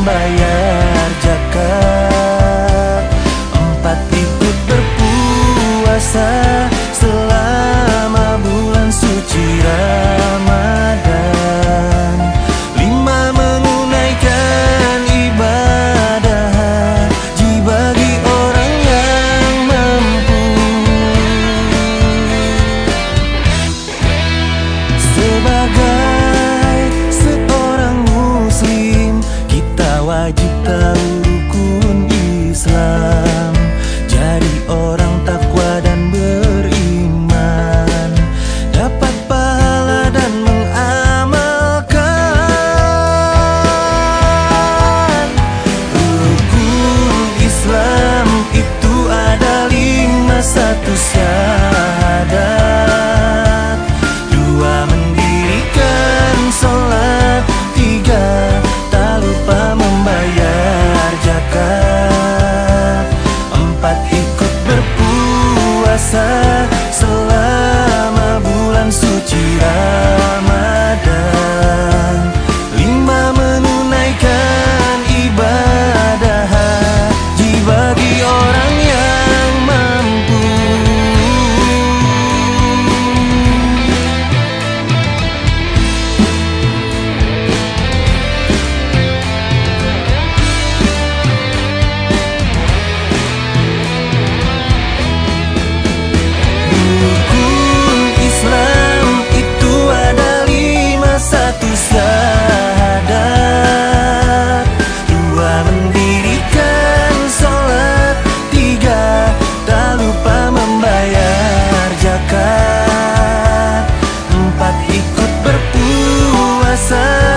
kembali anggota rukun Islam. Jadi orang vida. sun